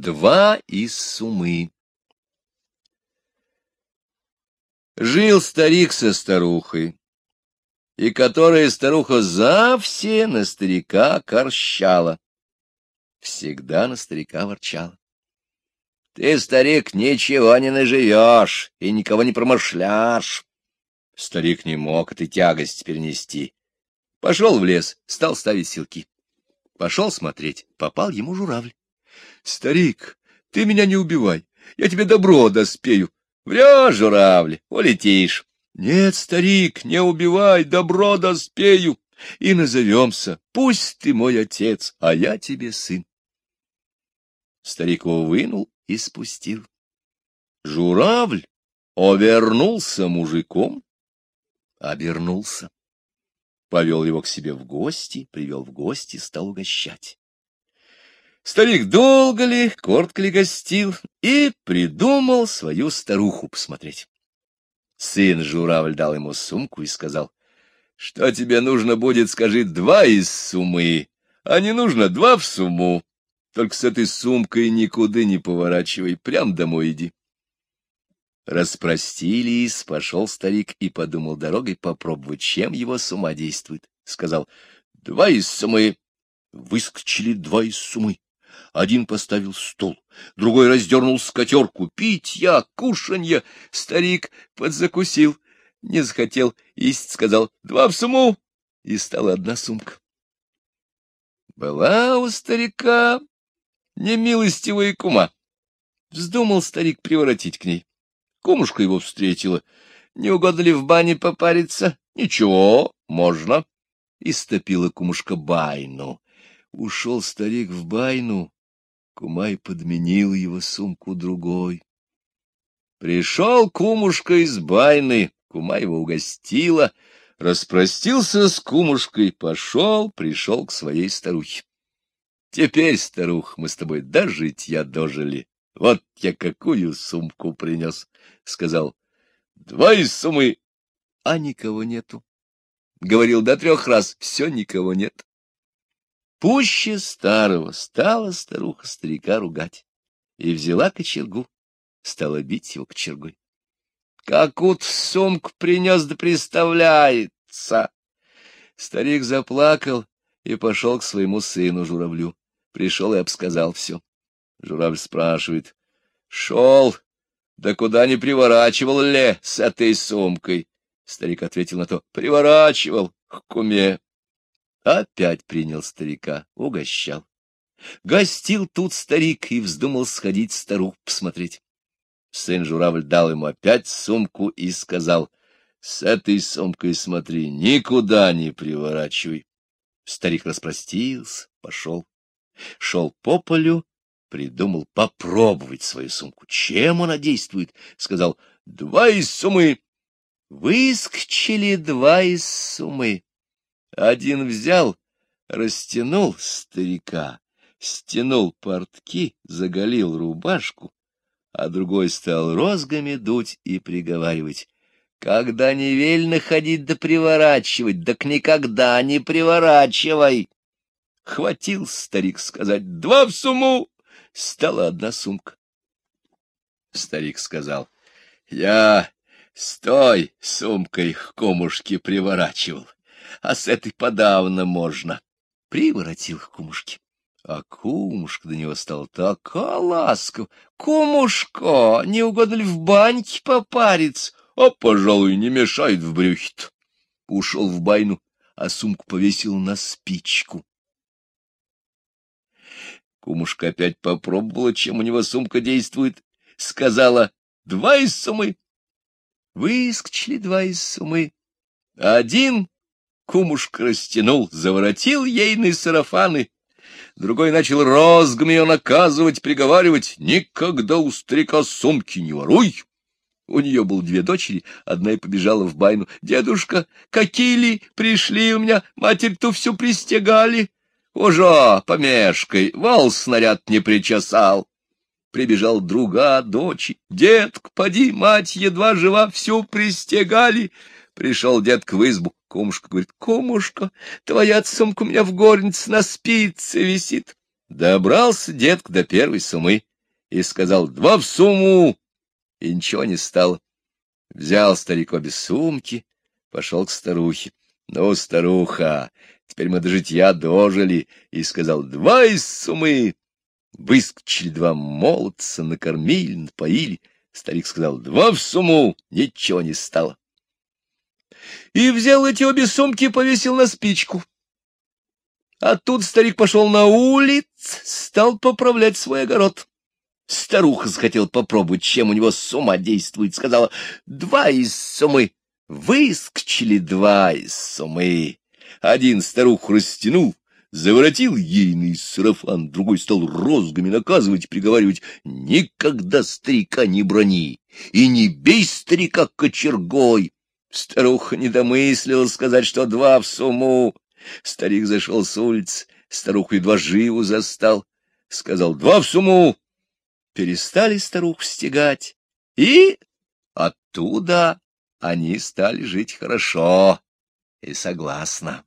Два из сумы. Жил старик со старухой, и которая старуха за все на старика корщала. Всегда на старика ворчала. Ты, старик, ничего не наживешь и никого не промышляешь. Старик не мог этой тягость перенести. Пошел в лес, стал ставить силки. Пошел смотреть, попал ему журавль. — Старик, ты меня не убивай, я тебе добро доспею. Врешь, журавль, улетишь. — Нет, старик, не убивай, добро доспею. И назовемся, пусть ты мой отец, а я тебе сын. Старик его вынул и спустил. Журавль овернулся мужиком, обернулся. Повел его к себе в гости, привел в гости, стал угощать. Старик долго ли, коротко ли гостил и придумал свою старуху посмотреть. Сын журавль дал ему сумку и сказал, — Что тебе нужно будет, скажи, два из суммы, а не нужно два в сумму. Только с этой сумкой никуда не поворачивай, прям домой иди. Распростились, пошел старик и подумал дорогой попробовать, чем его с действует. Сказал, — Два из суммы. Выскочили два из суммы. Один поставил стол, другой раздернул скатерку. Питья, кушанья. Старик подзакусил, не захотел есть, сказал «два в сумму», и стала одна сумка. Была у старика немилостивая кума. Вздумал старик приворотить к ней. Кумушка его встретила. Не угодно ли в бане попариться? Ничего, можно. Истопила кумушка байну. Ушел старик в байну, Кумай подменил его сумку другой. Пришел кумушка из байны, кума его угостила, распростился с кумушкой, пошел, пришел к своей старухе. Теперь, старух, мы с тобой до житья дожили. Вот я какую сумку принес, — сказал. Два из суммы, а никого нету. Говорил до трех раз, все никого нет. Пуще старого стала старуха старика ругать и взяла кочергу, стала бить его кочергой. Как ут сумку принес да представляется. Старик заплакал и пошел к своему сыну журавлю. Пришел и обсказал все. Журавль спрашивает. — Шел, да куда не приворачивал ли с этой сумкой? Старик ответил на то. — Приворачивал к куме. Опять принял старика, угощал. Гостил тут старик и вздумал сходить старух посмотреть. Сын журавль дал ему опять сумку и сказал, — С этой сумкой смотри, никуда не приворачивай. Старик распростился, пошел. Шел по полю, придумал попробовать свою сумку. Чем она действует? Сказал, — Два из сумы. Выскочили два из сумы. Один взял, растянул старика, стянул портки, заголил рубашку, а другой стал розгами дуть и приговаривать. Когда не вельно ходить да приворачивать, так никогда не приворачивай. Хватил старик сказать «два в сумму», стала одна сумка. Старик сказал «Я с той сумкой к комушке приворачивал а с этой подавно можно. Приворотил к кумушке. А кумушка до него стала такая ласков. Кумушка, не угодно ли в баньке попариться? А, пожалуй, не мешает в брюхе -то. Ушел в байну, а сумку повесил на спичку. Кумушка опять попробовала, чем у него сумка действует. Сказала, два из сумы. Выскочили два из сумы. Один кумушка растянул, заворотил ейные сарафаны. Другой начал розгами ее наказывать, приговаривать, «Никогда у старика сумки не воруй!» У нее было две дочери, одна и побежала в байну. «Дедушка, какие ли пришли у меня, матерь-то всю пристегали!» «Уже, помешкой, вал снаряд не причесал!» Прибежал друга, дочь. «Детка, поди, мать едва жива, всю пристегали!» Пришел дед в избу. Кумушка говорит, кумушка, твоя сумка у меня в горнице на спице висит. Добрался детка до первой сумы. и сказал «два в сумму», и ничего не стало. Взял старик обе сумки, пошел к старухе. «Ну, старуха, теперь мы до житья дожили», и сказал «два из суммы». Выскочили два молодца, накормили, напоили. Старик сказал «два в сумму», ничего не стало. И взял эти обе сумки и повесил на спичку. А тут старик пошел на улиц, стал поправлять свой огород. Старуха захотела попробовать, чем у него сума действует. Сказала, два из сумы. Выскочили два из сумы. Один старуху растянул, заворотил ейный сарафан, другой стал розгами наказывать, приговаривать, «Никогда старика не брони и не бей старика кочергой». Старуха не домыслила сказать, что два в сумму. Старик зашел с улицы, старуху едва живу застал. Сказал, два в сумму. Перестали старуху стегать, и оттуда они стали жить хорошо и согласно.